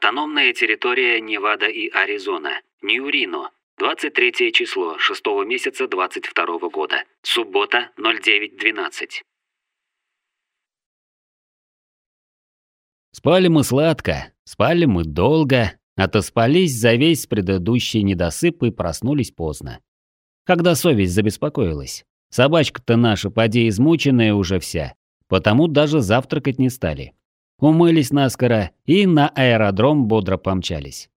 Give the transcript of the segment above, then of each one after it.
Автономная территория Невада и Аризона. Нью-Рино. 23 число 6 месяца 22 года. Суббота 09.12. Спали мы сладко, спали мы долго, отоспались за весь предыдущий недосып и проснулись поздно. Когда совесть забеспокоилась. Собачка-то наша, поди измученная уже вся, потому даже завтракать не стали. Умылись наскоро и на аэродром бодро помчались.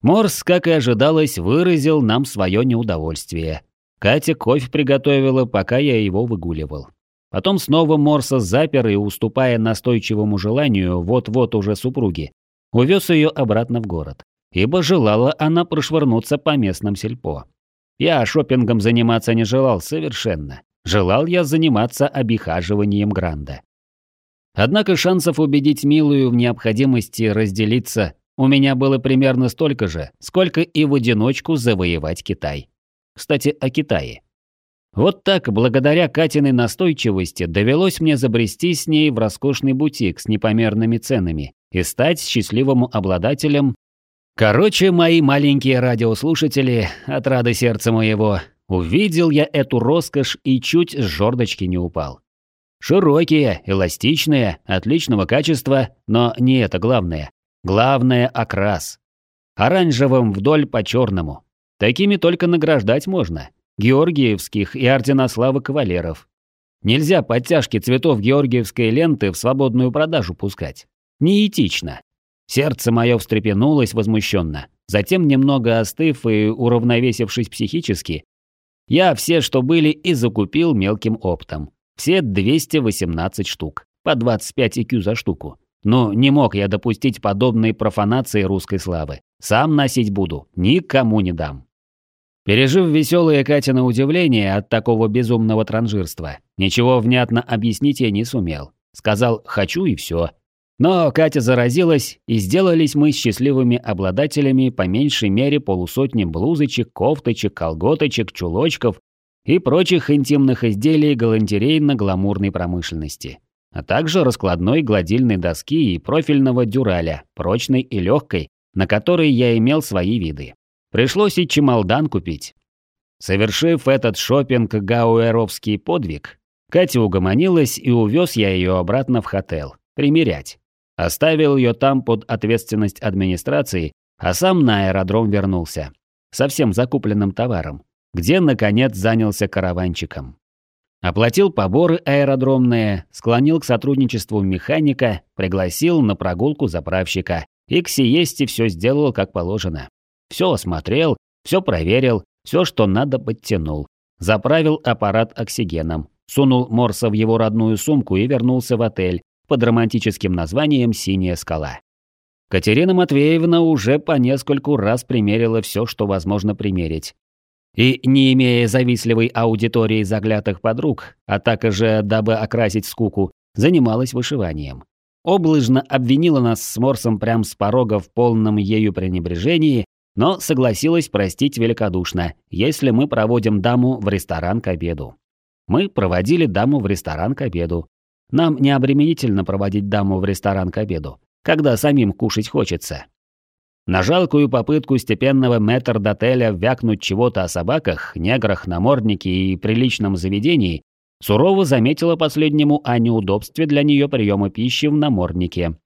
Морс, как и ожидалось, выразил нам свое неудовольствие. Катя кофе приготовила, пока я его выгуливал. Потом снова Морса запер и, уступая настойчивому желанию вот-вот уже супруги, увез ее обратно в город, ибо желала она прошвырнуться по местным сельпо. Я шопингом заниматься не желал совершенно. Желал я заниматься обихаживанием Гранда. Однако шансов убедить Милую в необходимости разделиться у меня было примерно столько же, сколько и в одиночку завоевать Китай. Кстати, о Китае. Вот так, благодаря Катиной настойчивости, довелось мне забрести с ней в роскошный бутик с непомерными ценами и стать счастливым обладателем. Короче, мои маленькие радиослушатели, от рады сердца моего, увидел я эту роскошь и чуть с жердочки не упал. Широкие, эластичные, отличного качества, но не это главное. Главное – окрас. Оранжевым вдоль по черному. Такими только награждать можно. Георгиевских и ордена славы кавалеров. Нельзя подтяжки цветов георгиевской ленты в свободную продажу пускать. Неэтично. Сердце мое встрепенулось возмущенно. Затем, немного остыв и уравновесившись психически, я все, что были, и закупил мелким оптом. Все 218 штук. По 25 икю за штуку. Но не мог я допустить подобной профанации русской славы. Сам носить буду, никому не дам. Пережив веселое Катина удивление от такого безумного транжирства, ничего внятно объяснить я не сумел. Сказал «хочу» и все. Но Катя заразилась, и сделались мы счастливыми обладателями по меньшей мере полусотни блузочек, кофточек, колготочек, чулочков и прочих интимных изделий галантерейно-гламурной промышленности а также раскладной гладильной доски и профильного дюраля, прочной и легкой, на которой я имел свои виды. Пришлось и чемалдан купить. Совершив этот шопинг гауэровский подвиг, Катя угомонилась и увез я ее обратно в хотел, примерять. Оставил ее там под ответственность администрации, а сам на аэродром вернулся. Со всем закупленным товаром, где, наконец, занялся караванчиком. Оплатил поборы аэродромные, склонил к сотрудничеству механика, пригласил на прогулку заправщика и к сиесте все сделал как положено. Все осмотрел, все проверил, все, что надо, подтянул. Заправил аппарат оксигеном, сунул Морса в его родную сумку и вернулся в отель под романтическим названием «Синяя скала». Катерина Матвеевна уже по нескольку раз примерила все, что возможно примерить, и, не имея завистливой аудитории заглятых подруг, а также, дабы окрасить скуку, занималась вышиванием. Облыжно обвинила нас с Морсом прям с порога в полном ею пренебрежении, но согласилась простить великодушно, если мы проводим даму в ресторан к обеду. Мы проводили даму в ресторан к обеду. Нам не обременительно проводить даму в ресторан к обеду, когда самим кушать хочется. На жалкую попытку степенного метрдотеля вякнуть чего-то о собаках, неграх, наморднике и приличном заведении сурово заметила последнему о неудобстве для нее приема пищи в наморднике.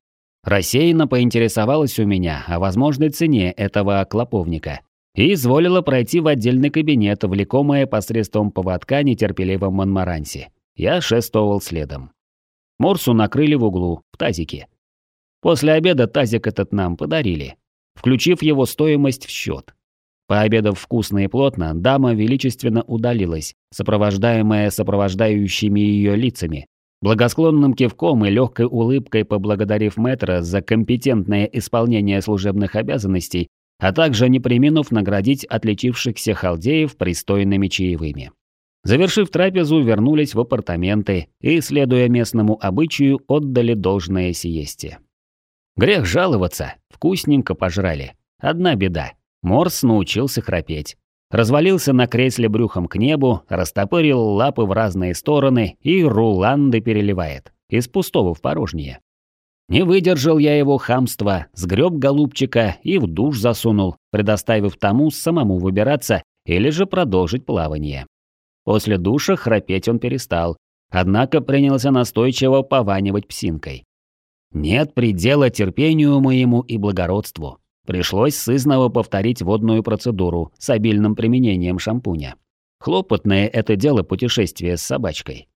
Рассеянно поинтересовалась у меня о возможной цене этого клоповника и изволила пройти в отдельный кабинет, влекомая посредством поводка нетерпеливом Монмаранси. Я шествовал следом. Морсу накрыли в углу, в тазике. После обеда тазик этот нам подарили включив его стоимость в счет. Пообедав вкусно и плотно, дама величественно удалилась, сопровождаемая сопровождающими ее лицами, благосклонным кивком и легкой улыбкой поблагодарив мэтра за компетентное исполнение служебных обязанностей, а также не приминув наградить отличившихся халдеев пристойными чаевыми. Завершив трапезу, вернулись в апартаменты и, следуя местному обычаю, отдали должное сиесте. Грех жаловаться, вкусненько пожрали. Одна беда. Морс научился храпеть. Развалился на кресле брюхом к небу, растопырил лапы в разные стороны и руланды переливает. Из пустого в порожнее. Не выдержал я его хамства, сгреб голубчика и в душ засунул, предоставив тому самому выбираться или же продолжить плавание. После душа храпеть он перестал, однако принялся настойчиво пованивать псинкой. Нет предела терпению моему и благородству. Пришлось сызново повторить водную процедуру с обильным применением шампуня. Хлопотное это дело путешествия с собачкой.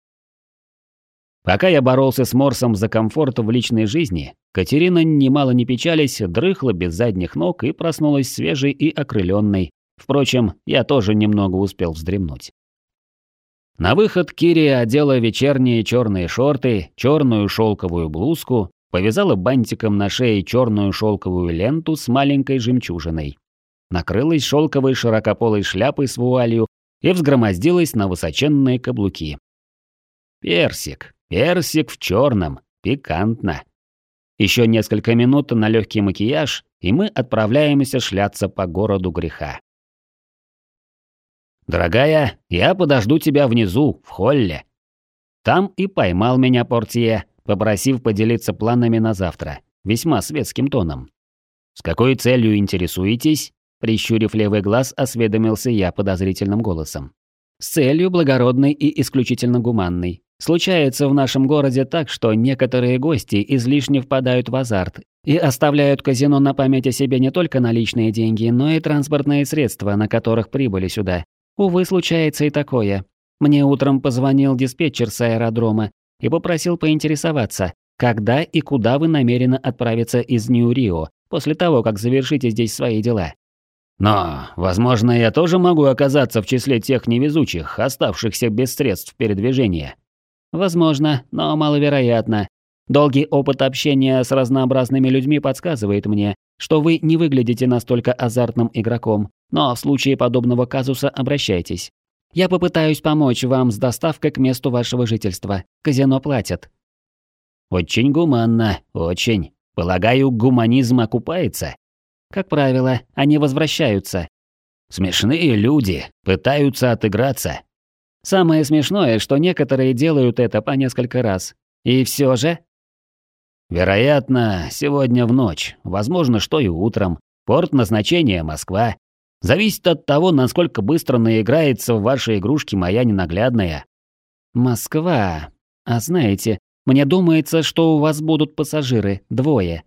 Пока я боролся с Морсом за комфорт в личной жизни, Катерина, немало не печались, дрыхла без задних ног и проснулась свежей и окрыленной. Впрочем, я тоже немного успел вздремнуть. На выход Кири одела вечерние черные шорты, черную шелковую блузку, повязала бантиком на шее черную шелковую ленту с маленькой жемчужиной. Накрылась шелковой широкополой шляпой с вуалью и взгромоздилась на высоченные каблуки. Персик, Персик в черном, пикантно. Еще несколько минут на легкий макияж, и мы отправляемся шляться по городу греха. «Дорогая, я подожду тебя внизу, в холле». Там и поймал меня портье, попросив поделиться планами на завтра, весьма светским тоном. «С какой целью интересуетесь?» Прищурив левый глаз, осведомился я подозрительным голосом. «С целью благородной и исключительно гуманной. Случается в нашем городе так, что некоторые гости излишне впадают в азарт и оставляют казино на память о себе не только наличные деньги, но и транспортные средства, на которых прибыли сюда. Увы, случается и такое. Мне утром позвонил диспетчер с аэродрома и попросил поинтересоваться, когда и куда вы намерены отправиться из Нью-Рио после того, как завершите здесь свои дела. Но, возможно, я тоже могу оказаться в числе тех невезучих, оставшихся без средств передвижения. Возможно, но маловероятно. Долгий опыт общения с разнообразными людьми подсказывает мне, что вы не выглядите настолько азартным игроком, но в случае подобного казуса обращайтесь. Я попытаюсь помочь вам с доставкой к месту вашего жительства. Казино платят». «Очень гуманно, очень. Полагаю, гуманизм окупается?» «Как правило, они возвращаются». «Смешные люди, пытаются отыграться. Самое смешное, что некоторые делают это по несколько раз. И все же... Вероятно, сегодня в ночь, возможно, что и утром. Порт назначения Москва. Зависит от того, насколько быстро наиграется в ваши игрушки моя ненаглядная. Москва. А знаете, мне думается, что у вас будут пассажиры, двое.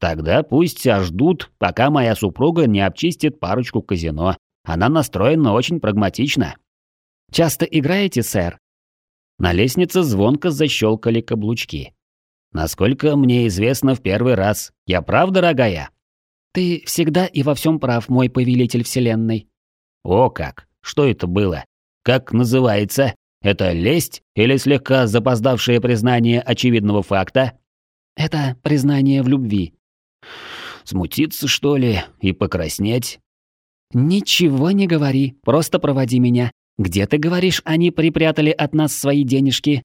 Тогда пусть ждут, пока моя супруга не обчистит парочку казино. Она настроена очень прагматично. Часто играете, сэр?» На лестнице звонко защелкали каблучки. «Насколько мне известно в первый раз. Я прав, дорогая?» «Ты всегда и во всем прав, мой повелитель вселенной». «О как! Что это было? Как называется? Это лесть или слегка запоздавшее признание очевидного факта?» «Это признание в любви». «Смутиться, что ли, и покраснеть?» «Ничего не говори, просто проводи меня. Где, ты говоришь, они припрятали от нас свои денежки?